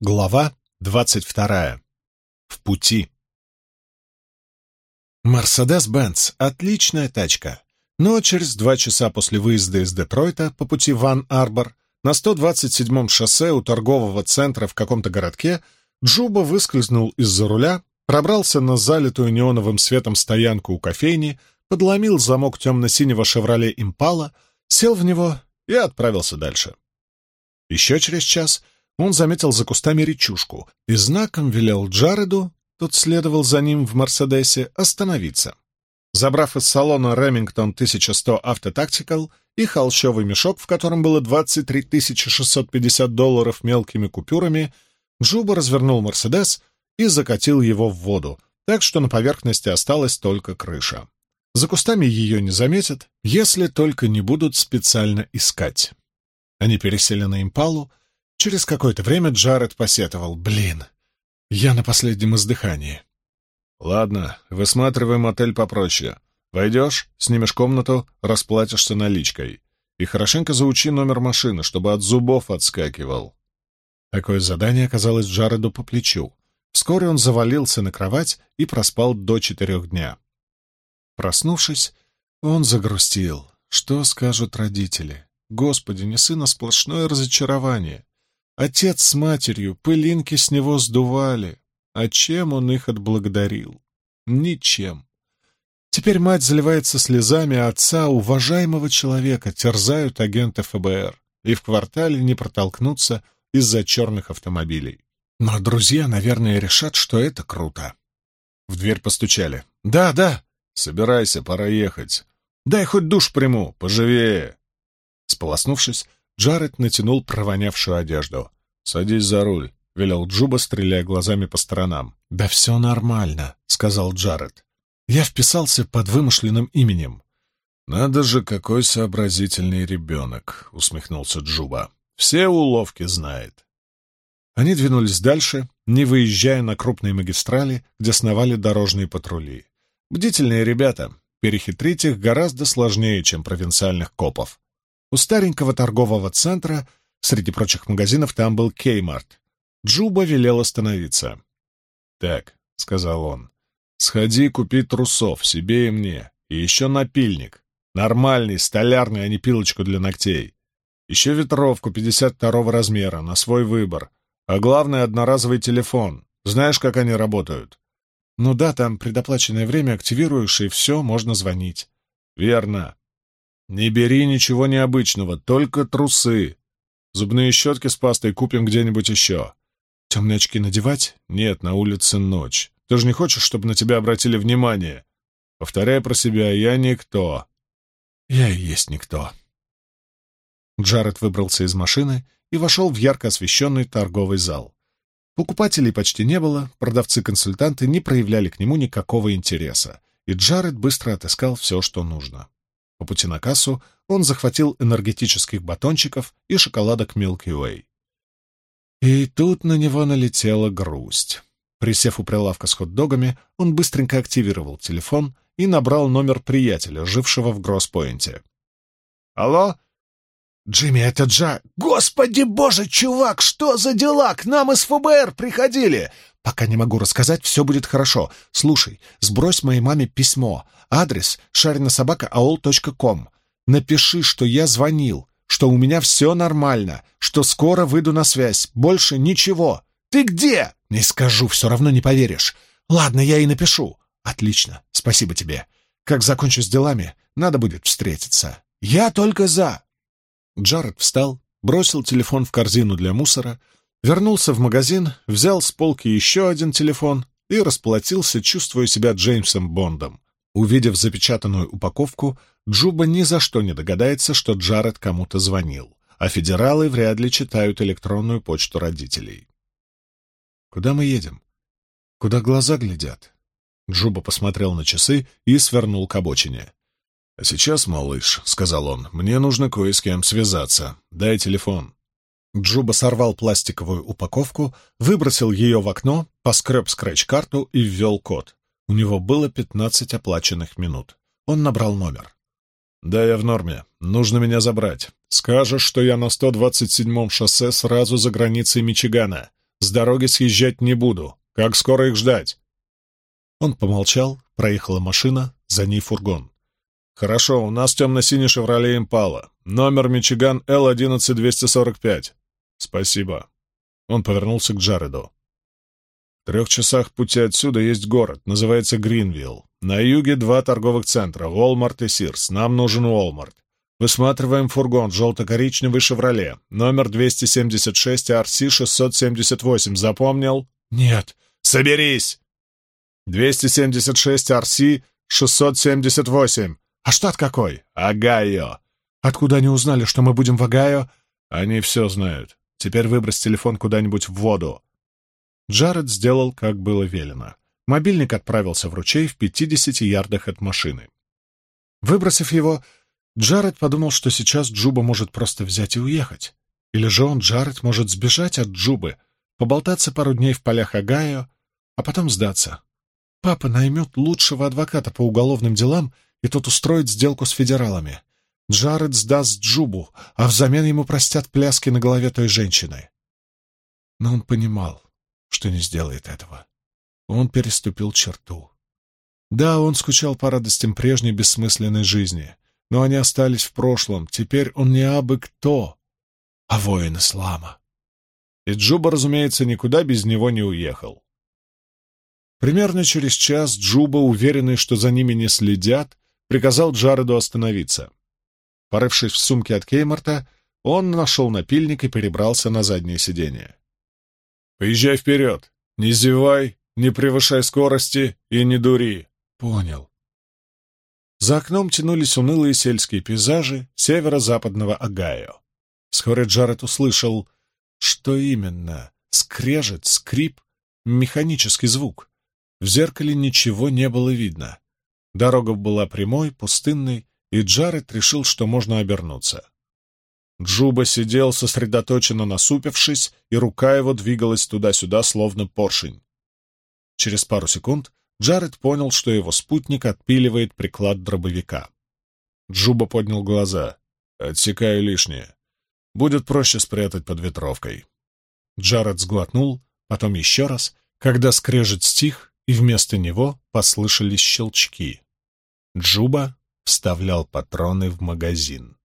Глава двадцать вторая. В пути. Мерседес-Бенц — отличная тачка, но через два часа после выезда из Детройта по пути Ван-Арбор на 127-м шоссе у торгового центра в каком-то городке Джуба выскользнул из-за руля, пробрался на залитую неоновым светом стоянку у кофейни, подломил замок темно-синего «Шевроле Импала», сел в него и отправился дальше. Еще через час — он заметил за кустами речушку и знаком велел Джареду, тот следовал за ним в «Мерседесе», остановиться. Забрав из салона Ремингтон 1100 автотактикал и холщовый мешок, в котором было 23 650 долларов мелкими купюрами, Джуба развернул «Мерседес» и закатил его в воду, так что на поверхности осталась только крыша. За кустами ее не заметят, если только не будут специально искать. Они пересели на импалу, Через какое-то время Джаред посетовал. «Блин, я на последнем издыхании». «Ладно, высматриваем отель попроще. Войдешь, снимешь комнату, расплатишься наличкой. И хорошенько заучи номер машины, чтобы от зубов отскакивал». Такое задание оказалось Джареду по плечу. Вскоре он завалился на кровать и проспал до четырех дня. Проснувшись, он загрустил. Что скажут родители? Господи, не сына сплошное разочарование. Отец с матерью пылинки с него сдували. А чем он их отблагодарил? Ничем. Теперь мать заливается слезами, а отца, уважаемого человека, терзают агенты ФБР, и в квартале не протолкнуться из-за черных автомобилей. Но друзья, наверное, решат, что это круто. В дверь постучали. «Да, да!» «Собирайся, пора ехать». «Дай хоть душ приму, поживее!» Сполоснувшись, Джаред натянул провонявшую одежду. «Садись за руль», — велел Джуба, стреляя глазами по сторонам. «Да все нормально», — сказал Джаред. «Я вписался под вымышленным именем». «Надо же, какой сообразительный ребенок», — усмехнулся Джуба. «Все уловки знает». Они двинулись дальше, не выезжая на крупные магистрали, где сновали дорожные патрули. Бдительные ребята. Перехитрить их гораздо сложнее, чем провинциальных копов. У старенького торгового центра, среди прочих магазинов, там был Кеймарт. Джуба велел остановиться. «Так», — сказал он, — «сходи купи трусов себе и мне, и еще напильник. Нормальный, столярный, а не пилочку для ногтей. Еще ветровку 52 размера, на свой выбор. А главное, одноразовый телефон. Знаешь, как они работают?» «Ну да, там предоплаченное время активируешь, и все, можно звонить». «Верно. Не бери ничего необычного, только трусы. Зубные щетки с пастой купим где-нибудь еще. Темные очки надевать? Нет, на улице ночь. Ты же не хочешь, чтобы на тебя обратили внимание? Повторяй про себя, я никто. Я и есть никто. Джаред выбрался из машины и вошел в ярко освещенный торговый зал. Покупателей почти не было, продавцы-консультанты не проявляли к нему никакого интереса, и Джаред быстро отыскал все, что нужно. По пути на кассу он захватил энергетических батончиков и шоколадок Milky Way. И тут на него налетела грусть. Присев у прилавка с хот-догами, он быстренько активировал телефон и набрал номер приятеля, жившего в Гросс-Пойнте. «Алло?» «Джимми, это Джа...» «Господи боже, чувак, что за дела? К нам из ФБР приходили!» «Пока не могу рассказать, все будет хорошо. Слушай, сбрось моей маме письмо. Адрес шаринасобакааол.ком. Напиши, что я звонил, что у меня все нормально, что скоро выйду на связь. Больше ничего. Ты где?» «Не скажу, все равно не поверишь. Ладно, я и напишу». «Отлично, спасибо тебе. Как закончу с делами, надо будет встретиться. Я только за». Джаред встал, бросил телефон в корзину для мусора, Вернулся в магазин, взял с полки еще один телефон и расплатился, чувствуя себя Джеймсом Бондом. Увидев запечатанную упаковку, Джуба ни за что не догадается, что Джаред кому-то звонил, а федералы вряд ли читают электронную почту родителей. «Куда мы едем? Куда глаза глядят?» Джуба посмотрел на часы и свернул к обочине. «А сейчас, малыш», — сказал он, — «мне нужно кое с кем связаться. Дай телефон». Джуба сорвал пластиковую упаковку, выбросил ее в окно, поскреб скретч-карту и ввел код. У него было пятнадцать оплаченных минут. Он набрал номер. «Да, я в норме. Нужно меня забрать. Скажешь, что я на 127-м шоссе сразу за границей Мичигана. С дороги съезжать не буду. Как скоро их ждать?» Он помолчал, проехала машина, за ней фургон. «Хорошо, у нас темно-синий «Шевроле Импала». Номер Мичиган Л-11245. Спасибо». Он повернулся к Джареду. В трех часах пути отсюда есть город, называется Гринвилл. На юге два торговых центра — Walmart и Сирс. Нам нужен Walmart. Высматриваем фургон желто-коричневый «Шевроле», номер 276 RC-678. Запомнил? Нет. Соберись! 276 RC-678. А штат какой? Огайо. Откуда они узнали, что мы будем в Огайо? Они все знают. Теперь выбрось телефон куда-нибудь в воду. Джаред сделал, как было велено. Мобильник отправился в ручей в 50 ярдах от машины. Выбросив его, Джаред подумал, что сейчас Джуба может просто взять и уехать. Или же он, Джаред, может сбежать от Джубы, поболтаться пару дней в полях Огайо, а потом сдаться. Папа наймет лучшего адвоката по уголовным делам и тот устроит сделку с федералами. Джаред сдаст Джубу, а взамен ему простят пляски на голове той женщины. Но он понимал, что не сделает этого. Он переступил черту. Да, он скучал по радостям прежней бессмысленной жизни, но они остались в прошлом. Теперь он не абы кто, а воин ислама. И Джуба, разумеется, никуда без него не уехал. Примерно через час Джуба, уверенный, что за ними не следят, приказал Джареду остановиться. Порывшись в сумке от Кеймарта, он нашел напильник и перебрался на заднее сиденье. «Поезжай вперед! Не зевай, не превышай скорости и не дури!» «Понял». За окном тянулись унылые сельские пейзажи северо-западного Огайо. Вскоре Джаред услышал, что именно — скрежет, скрип, механический звук. В зеркале ничего не было видно. Дорога была прямой, пустынной, и Джаред решил, что можно обернуться. Джуба сидел, сосредоточенно насупившись, и рука его двигалась туда-сюда, словно поршень. Через пару секунд Джаред понял, что его спутник отпиливает приклад дробовика. Джуба поднял глаза. «Отсекаю лишнее. Будет проще спрятать под ветровкой». Джаред сглотнул, потом еще раз, когда скрежет стих, и вместо него послышались щелчки. Джуба вставлял патроны в магазин.